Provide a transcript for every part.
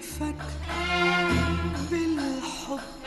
فك بالحب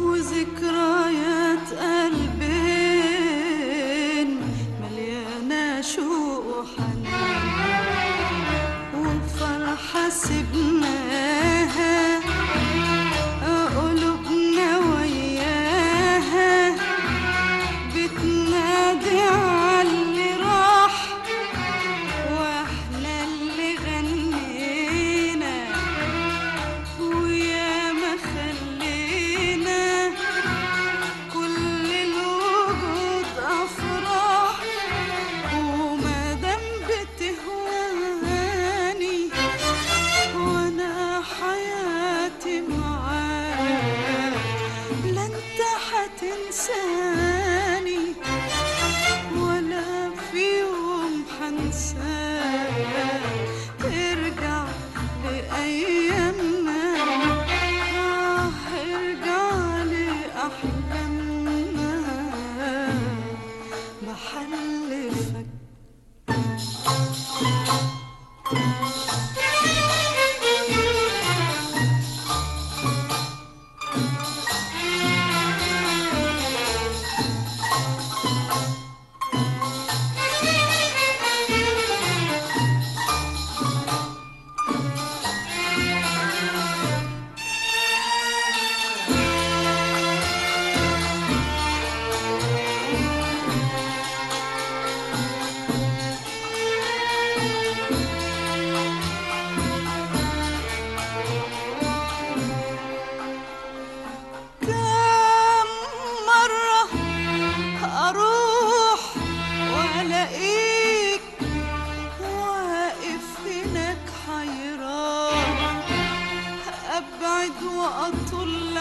وذكريات قلبين مليانة شوق سبناها وأطل